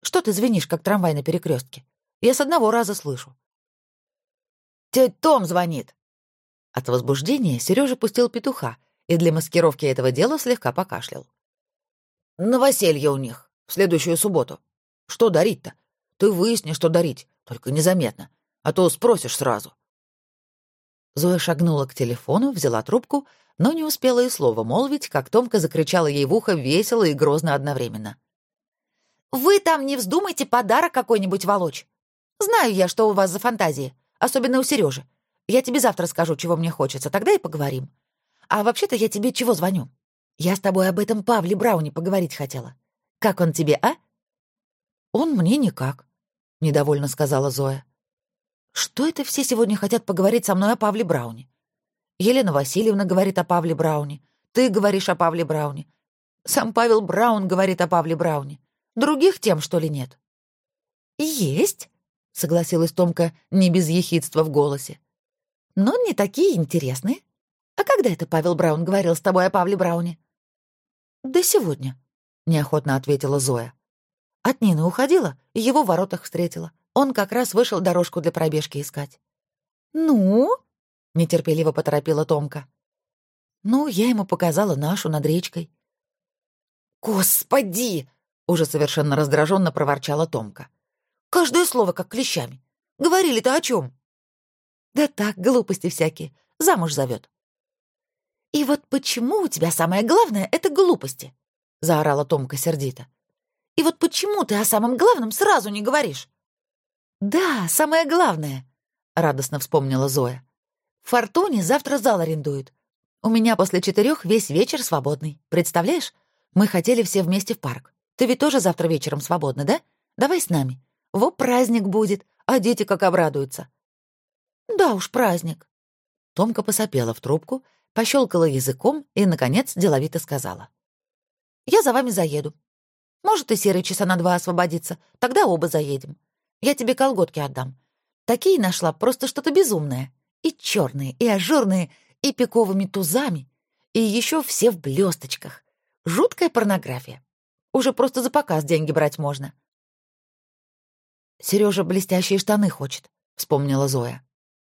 «Что ты звенишь, как трамвай на перекрестке? Я с одного раза слышу». «Тетя Том звонит!» От возбуждения Сережа пустил петуха и для маскировки этого дела слегка покашлял. «Новоселье у них. В следующую субботу. Что дарить-то? Ты выясни, что дарить, только незаметно, а то спросишь сразу». Зоя шагнула к телефону, взяла трубку, но не успела и слова молвить, как Томка закричала ей в ухо весело и грозно одновременно. «Вы там не вздумайте подарок какой-нибудь волочь. Знаю я, что у вас за фантазии, особенно у Сережи. Я тебе завтра скажу, чего мне хочется, тогда и поговорим. А вообще-то я тебе чего звоню? Я с тобой об этом Павле Брауне поговорить хотела. Как он тебе, а?» «Он мне никак», — недовольно сказала Зоя. «Что это все сегодня хотят поговорить со мной о Павле Брауне? Елена Васильевна говорит о Павле Брауне. Ты говоришь о Павле Брауне. Сам Павел Браун говорит о Павле Брауне. Других тем, что ли, нет?» «Есть», — согласилась Томка не без ехидства в голосе но не такие интересные. А когда это Павел Браун говорил с тобой о Павле Брауне? Да сегодня, неохотно ответила Зоя. От Нины уходила, и его в воротах встретила. Он как раз вышел дорожку для пробежки искать. Ну? нетерпеливо поторопила Томка. Ну, я ему показала нашу над речкой. Господи! уже совершенно раздраженно проворчала Томка. Каждое слово как клещами. Говорили-то о чем? Да так, глупости всякие. Замуж зовет. И вот почему у тебя самое главное — это глупости? Заорала Томка сердито. И вот почему ты о самом главном сразу не говоришь? Да, самое главное, радостно вспомнила Зоя. Фортуне завтра зал арендуют. У меня после четырех весь вечер свободный. Представляешь? Мы хотели все вместе в парк. Ты ведь тоже завтра вечером свободна, да? Давай с нами. Во праздник будет, а дети как обрадуются. «Да уж, праздник». Томка посопела в трубку, пощелкала языком и, наконец, деловито сказала. «Я за вами заеду. Может, и серый часа на два освободится, тогда оба заедем. Я тебе колготки отдам. Такие нашла, просто что-то безумное. И черные, и ажурные, и пиковыми тузами, и еще все в блесточках. Жуткая порнография. Уже просто за показ деньги брать можно». Сережа блестящие штаны хочет», — вспомнила Зоя.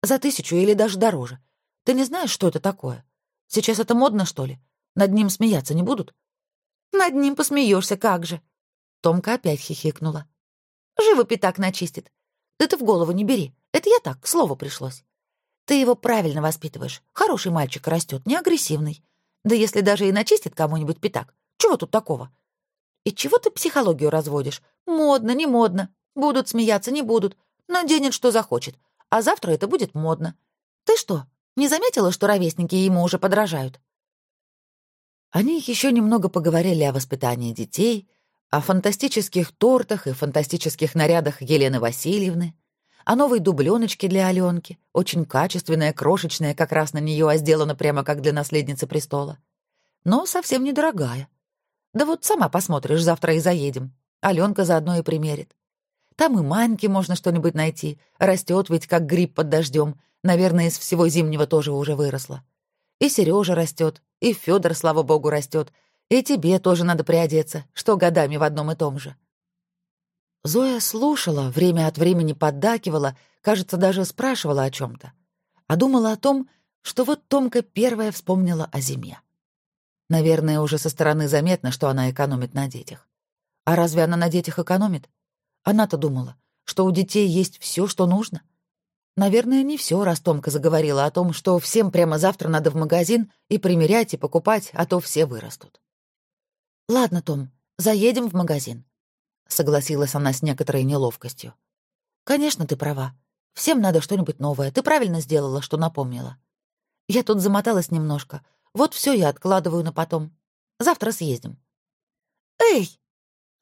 За тысячу или даже дороже. Ты не знаешь, что это такое? Сейчас это модно, что ли? Над ним смеяться не будут? Над ним посмеешься, как же. Томка опять хихикнула. Живо пятак начистит. Да ты в голову не бери. Это я так, к слову пришлось. Ты его правильно воспитываешь. Хороший мальчик растет, не агрессивный. Да если даже и начистит кому-нибудь пятак, чего тут такого? И чего ты психологию разводишь? Модно, не модно. Будут смеяться, не будут. Наденет, что захочет а завтра это будет модно. Ты что, не заметила, что ровесники ему уже подражают?» Они еще немного поговорили о воспитании детей, о фантастических тортах и фантастических нарядах Елены Васильевны, о новой дубленочке для Аленки, очень качественная, крошечная, как раз на нее, а сделана прямо как для наследницы престола. Но совсем недорогая. Да вот сама посмотришь, завтра и заедем. Аленка заодно и примерит. Там и Маньке можно что-нибудь найти. Растет ведь как гриб под дождем. Наверное, из всего зимнего тоже уже выросла. И Сережа растет, и Федор, слава богу, растет. И тебе тоже надо приодеться, что годами в одном и том же. Зоя слушала, время от времени поддакивала, кажется, даже спрашивала о чем-то. А думала о том, что вот Томка первая вспомнила о зиме. Наверное, уже со стороны заметно, что она экономит на детях. А разве она на детях экономит? Она-то думала, что у детей есть все, что нужно. Наверное, не все, раз Томка заговорила о том, что всем прямо завтра надо в магазин и примерять, и покупать, а то все вырастут. «Ладно, Том, заедем в магазин», — согласилась она с некоторой неловкостью. «Конечно, ты права. Всем надо что-нибудь новое. Ты правильно сделала, что напомнила. Я тут замоталась немножко. Вот все я откладываю на потом. Завтра съездим». «Эй!» —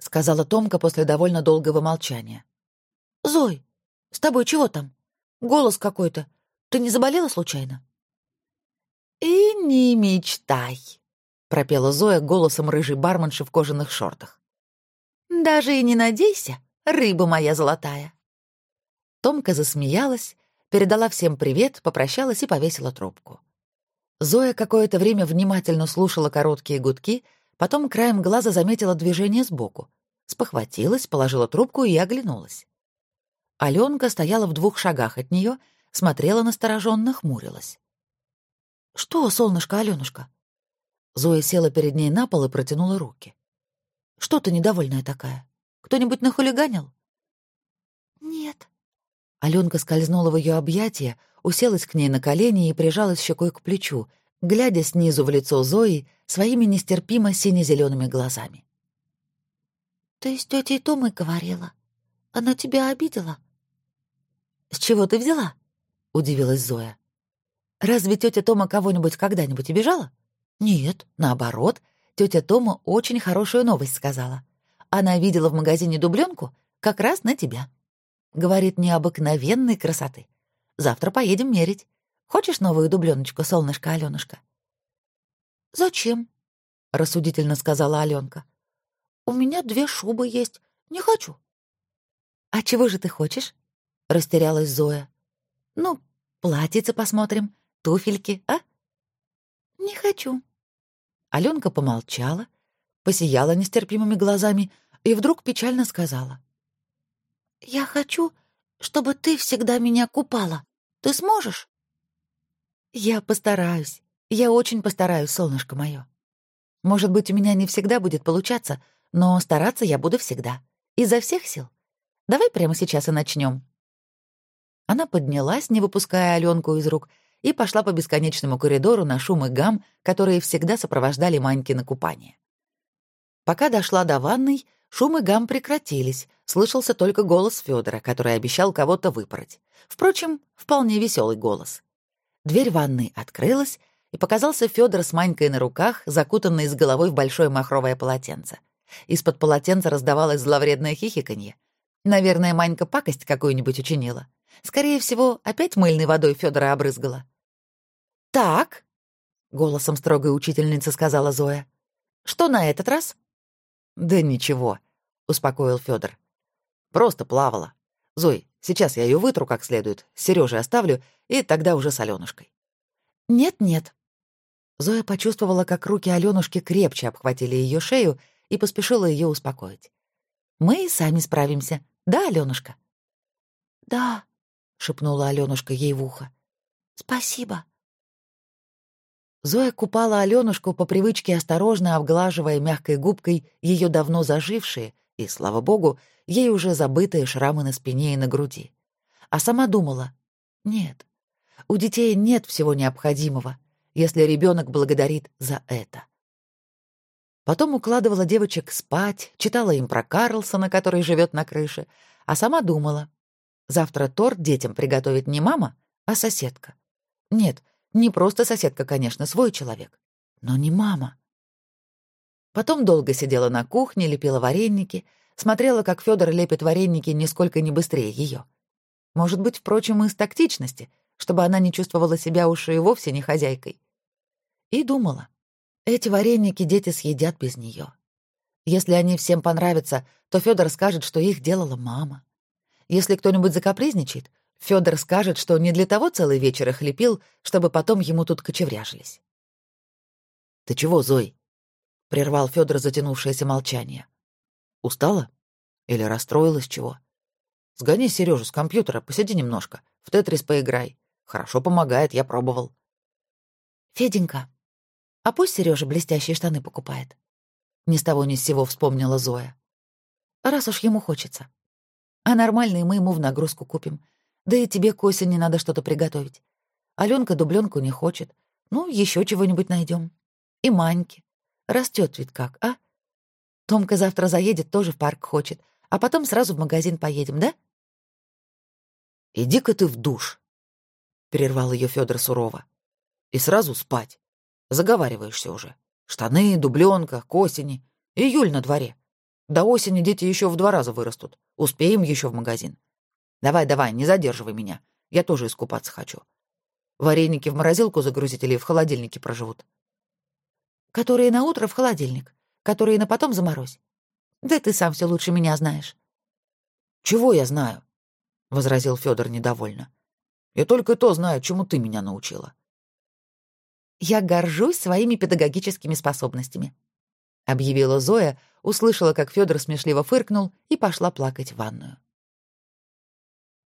сказала Томка после довольно долгого молчания. «Зой, с тобой чего там? Голос какой-то. Ты не заболела случайно?» «И не мечтай», — пропела Зоя голосом рыжей барменши в кожаных шортах. «Даже и не надейся, рыба моя золотая». Томка засмеялась, передала всем привет, попрощалась и повесила трубку. Зоя какое-то время внимательно слушала короткие гудки, потом краем глаза заметила движение сбоку. Спохватилась, положила трубку и оглянулась. Аленка стояла в двух шагах от нее, смотрела настороженно, хмурилась. «Что, солнышко, Аленушка?» Зоя села перед ней на пол и протянула руки. «Что ты недовольная такая? Кто-нибудь нахулиганил?» «Нет». Аленка скользнула в ее объятия, уселась к ней на колени и прижалась щекой к плечу, глядя снизу в лицо Зои своими нестерпимо сине-зелеными глазами. «Ты с тетей Томой говорила. Она тебя обидела?» «С чего ты взяла?» — удивилась Зоя. «Разве тетя Тома кого-нибудь когда-нибудь обижала?» «Нет, наоборот, тетя Тома очень хорошую новость сказала. Она видела в магазине дубленку как раз на тебя. Говорит, необыкновенной красоты. Завтра поедем мерить. Хочешь новую дубленочку, солнышко Алёнушка?» «Зачем?» — рассудительно сказала Аленка. «У меня две шубы есть. Не хочу». «А чего же ты хочешь?» — растерялась Зоя. «Ну, платьице посмотрим, туфельки, а?» «Не хочу». Аленка помолчала, посияла нестерпимыми глазами и вдруг печально сказала. «Я хочу, чтобы ты всегда меня купала. Ты сможешь?» «Я постараюсь. Я очень постараюсь, солнышко мое. Может быть, у меня не всегда будет получаться, но стараться я буду всегда. Изо всех сил. Давай прямо сейчас и начнем. Она поднялась, не выпуская Аленку из рук, и пошла по бесконечному коридору на шум и гам, которые всегда сопровождали Маньки на купание. Пока дошла до ванной, шум и гам прекратились, слышался только голос Федора, который обещал кого-то выпороть. Впрочем, вполне веселый голос. Дверь ванной открылась, и показался Федор с Манькой на руках, закутанный с головой в большое махровое полотенце. Из-под полотенца раздавалось зловредное хихиканье. Наверное, Манька пакость какую-нибудь учинила. Скорее всего, опять мыльной водой Федора обрызгала. «Так», — голосом строгой учительницы сказала Зоя, — «что на этот раз?» «Да ничего», — успокоил Федор. «Просто плавала. Зой, сейчас я ее вытру как следует, с Сережей оставлю, и тогда уже с Аленушкой». «Нет-нет». Зоя почувствовала, как руки Аленушки крепче обхватили ее шею и поспешила ее успокоить. «Мы и сами справимся. Да, Аленушка?» «Да», — шепнула Аленушка ей в ухо. «Спасибо». Зоя купала Аленушку по привычке осторожно обглаживая мягкой губкой ее давно зажившие и, слава богу, ей уже забытые шрамы на спине и на груди. А сама думала, нет, у детей нет всего необходимого, если ребенок благодарит за это. Потом укладывала девочек спать, читала им про Карлсона, который живет на крыше, а сама думала, завтра торт детям приготовит не мама, а соседка. Нет, не просто соседка, конечно, свой человек, но не мама. Потом долго сидела на кухне, лепила вареники, смотрела, как Федор лепит вареники нисколько не быстрее ее. Может быть, впрочем, из тактичности, чтобы она не чувствовала себя уж и вовсе не хозяйкой. И думала, эти вареники дети съедят без нее. Если они всем понравятся, то Федор скажет, что их делала мама. Если кто-нибудь закапризничает, Федор скажет, что не для того целый вечер их лепил, чтобы потом ему тут кочевряжились. «Ты чего, Зой?» — прервал Федор затянувшееся молчание. «Устала? Или расстроилась чего? Сгони Сережу с компьютера, посиди немножко, в Тетрис поиграй. Хорошо помогает, я пробовал». «Феденька, а пусть Сережа блестящие штаны покупает». Ни с того ни с сего вспомнила Зоя. «Раз уж ему хочется. А нормальные мы ему в нагрузку купим. Да и тебе к осени надо что-то приготовить. Аленка дубленку не хочет. Ну, еще чего-нибудь найдем. И Маньки. Растет ведь как, а? Томка завтра заедет, тоже в парк хочет. А потом сразу в магазин поедем, да? «Иди-ка ты в душ», — прервал ее Федор сурово. «И сразу спать. Заговариваешься уже. Штаны, дубленка, к осени. Июль на дворе. До осени дети еще в два раза вырастут. Успеем еще в магазин. Давай, давай, не задерживай меня. Я тоже искупаться хочу. Вареники в морозилку загрузить или в холодильнике проживут? Которые на утро в холодильник, которые на потом заморозь. Да ты сам все лучше меня знаешь. Чего я знаю? возразил Федор недовольно. Я только то знаю, чему ты меня научила. Я горжусь своими педагогическими способностями», — объявила Зоя, услышала, как Федор смешливо фыркнул и пошла плакать в ванную.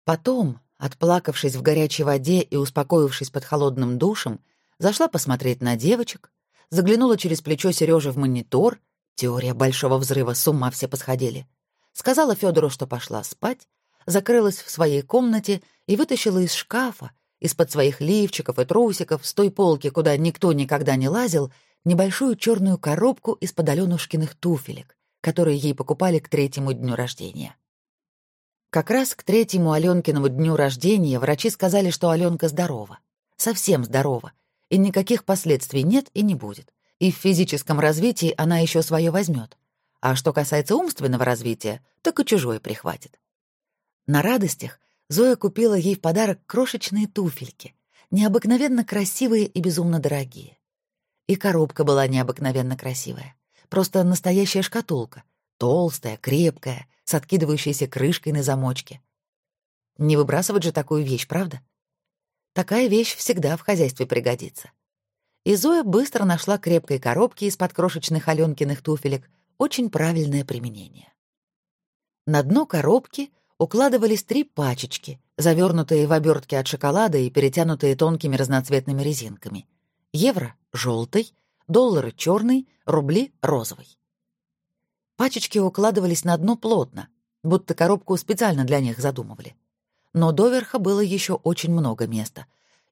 Потом, отплакавшись в горячей воде и успокоившись под холодным душем, зашла посмотреть на девочек, заглянула через плечо Сережи в монитор, теория большого взрыва, с ума все посходили, сказала Федору, что пошла спать, закрылась в своей комнате и вытащила из шкафа, из-под своих лифчиков и трусиков, с той полки, куда никто никогда не лазил, небольшую черную коробку из-под Аленушкиных туфелек, которые ей покупали к третьему дню рождения. Как раз к третьему Аленкиному дню рождения врачи сказали, что Аленка здорова, совсем здорова, и никаких последствий нет и не будет. И в физическом развитии она еще свое возьмет. А что касается умственного развития, так и чужое прихватит. На радостях Зоя купила ей в подарок крошечные туфельки, необыкновенно красивые и безумно дорогие. И коробка была необыкновенно красивая. Просто настоящая шкатулка, толстая, крепкая, с откидывающейся крышкой на замочке. Не выбрасывать же такую вещь, правда? Такая вещь всегда в хозяйстве пригодится. И Зоя быстро нашла крепкой коробки из-под крошечных Алёнкиных туфелек очень правильное применение. На дно коробки укладывались три пачечки, завернутые в обертки от шоколада и перетянутые тонкими разноцветными резинками. Евро — желтый, доллары — черный, рубли — розовый. Пачечки укладывались на дно плотно, будто коробку специально для них задумывали. Но доверха было еще очень много места.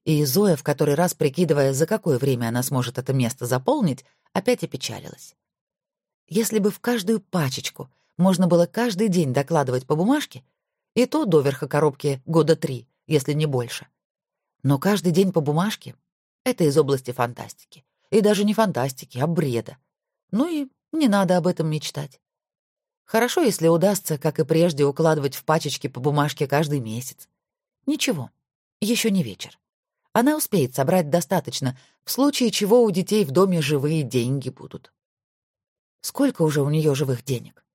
И Зоя, в который раз прикидывая, за какое время она сможет это место заполнить, опять опечалилась. Если бы в каждую пачечку можно было каждый день докладывать по бумажке, и то доверха коробки года три, если не больше. Но каждый день по бумажке — это из области фантастики. И даже не фантастики, а бреда. Ну и не надо об этом мечтать. Хорошо, если удастся, как и прежде, укладывать в пачечки по бумажке каждый месяц. Ничего, еще не вечер. Она успеет собрать достаточно, в случае чего у детей в доме живые деньги будут. Сколько уже у нее живых денег?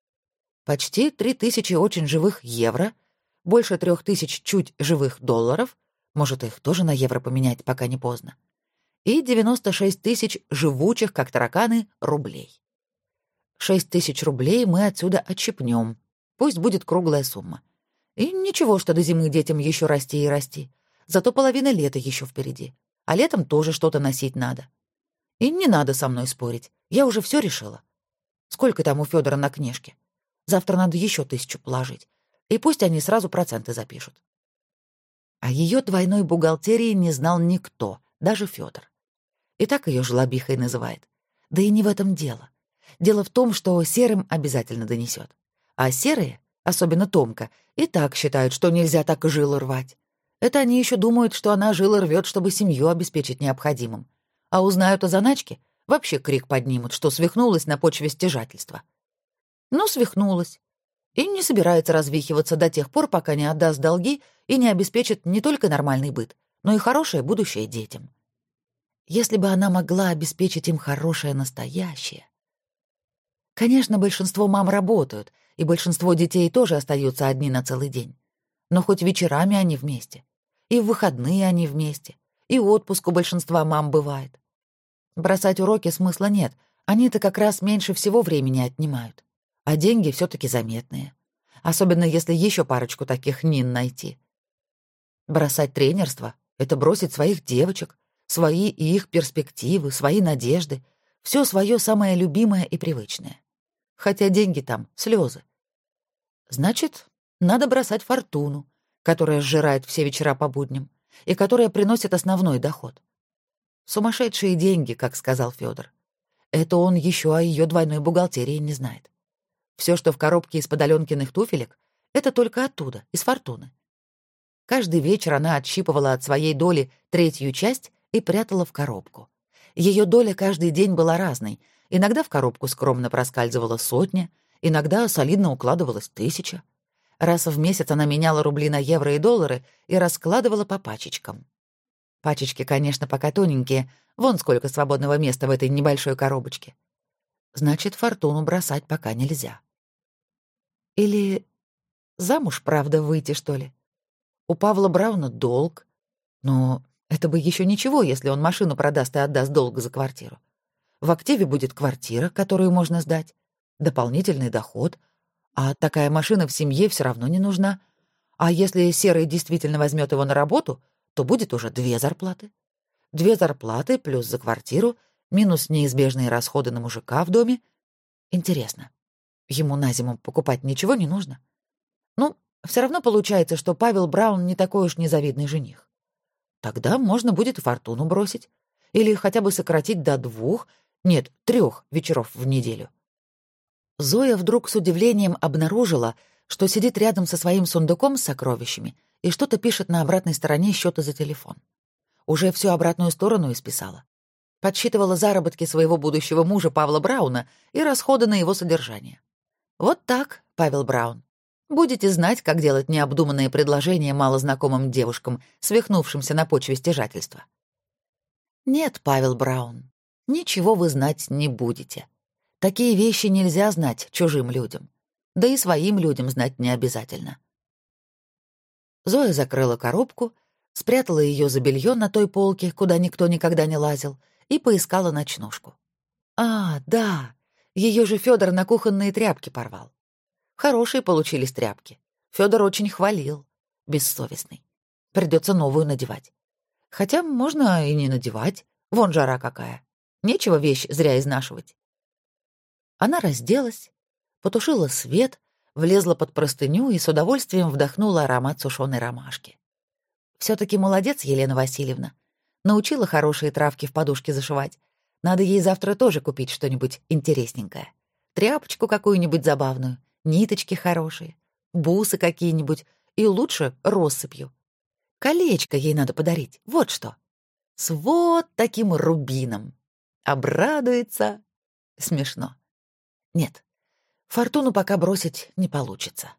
Почти три тысячи очень живых евро — больше трех тысяч чуть живых долларов, может, их тоже на евро поменять, пока не поздно, и 96 тысяч живучих, как тараканы, рублей. 6 тысяч рублей мы отсюда отщипнем, пусть будет круглая сумма. И ничего, что до зимы детям еще расти и расти. Зато половина лета еще впереди. А летом тоже что-то носить надо. И не надо со мной спорить. Я уже все решила. Сколько там у Федора на книжке? Завтра надо еще тысячу положить и пусть они сразу проценты запишут. А ее двойной бухгалтерии не знал никто, даже Федор. И так ее жлобихой называет. Да и не в этом дело. Дело в том, что серым обязательно донесет. А серые, особенно Томка, и так считают, что нельзя так и жилы рвать. Это они еще думают, что она жилы рвет, чтобы семью обеспечить необходимым. А узнают о заначке, вообще крик поднимут, что свихнулась на почве стяжательства. Ну, свихнулась и не собирается развихиваться до тех пор, пока не отдаст долги и не обеспечит не только нормальный быт, но и хорошее будущее детям. Если бы она могла обеспечить им хорошее настоящее. Конечно, большинство мам работают, и большинство детей тоже остаются одни на целый день. Но хоть вечерами они вместе, и в выходные они вместе, и отпуск у большинства мам бывает. Бросать уроки смысла нет, они-то как раз меньше всего времени отнимают а деньги все таки заметные. Особенно если еще парочку таких Нин найти. Бросать тренерство — это бросить своих девочек, свои и их перспективы, свои надежды, все свое самое любимое и привычное. Хотя деньги там — слезы. Значит, надо бросать фортуну, которая сжирает все вечера по будням и которая приносит основной доход. Сумасшедшие деньги, как сказал Федор. Это он еще о ее двойной бухгалтерии не знает. Все, что в коробке из-под Аленкиных туфелек, это только оттуда, из фортуны. Каждый вечер она отщипывала от своей доли третью часть и прятала в коробку. Ее доля каждый день была разной. Иногда в коробку скромно проскальзывала сотня, иногда солидно укладывалась тысяча. Раз в месяц она меняла рубли на евро и доллары и раскладывала по пачечкам. Пачечки, конечно, пока тоненькие, вон сколько свободного места в этой небольшой коробочке. Значит, фортуну бросать пока нельзя. Или замуж, правда, выйти, что ли? У Павла Брауна долг. Но Это бы еще ничего, если он машину продаст и отдаст долго за квартиру. В активе будет квартира, которую можно сдать, дополнительный доход, а такая машина в семье все равно не нужна. А если Серый действительно возьмет его на работу, то будет уже две зарплаты. Две зарплаты плюс за квартиру, минус неизбежные расходы на мужика в доме. Интересно, ему на зиму покупать ничего не нужно? Ну, все равно получается, что Павел Браун не такой уж незавидный жених. Тогда можно будет фортуну бросить. Или хотя бы сократить до двух, нет, трех вечеров в неделю. Зоя вдруг с удивлением обнаружила, что сидит рядом со своим сундуком с сокровищами и что-то пишет на обратной стороне счета за телефон. Уже всю обратную сторону исписала. Подсчитывала заработки своего будущего мужа Павла Брауна и расходы на его содержание. Вот так, Павел Браун. Будете знать, как делать необдуманные предложения малознакомым девушкам, свихнувшимся на почве стяжательства. Нет, Павел Браун, ничего вы знать не будете. Такие вещи нельзя знать чужим людям. Да и своим людям знать не обязательно. Зоя закрыла коробку, спрятала ее за белье на той полке, куда никто никогда не лазил, и поискала ночнушку. А, да, ее же Федор на кухонные тряпки порвал. Хорошие получились тряпки. Федор очень хвалил. Бессовестный. Придется новую надевать. Хотя можно и не надевать. Вон жара какая. Нечего вещь зря изнашивать. Она разделась, потушила свет, влезла под простыню и с удовольствием вдохнула аромат сушеной ромашки. все таки молодец Елена Васильевна. Научила хорошие травки в подушке зашивать. Надо ей завтра тоже купить что-нибудь интересненькое. Тряпочку какую-нибудь забавную ниточки хорошие, бусы какие-нибудь и лучше россыпью. Колечко ей надо подарить, вот что. С вот таким рубином. Обрадуется. Смешно. Нет, фортуну пока бросить не получится.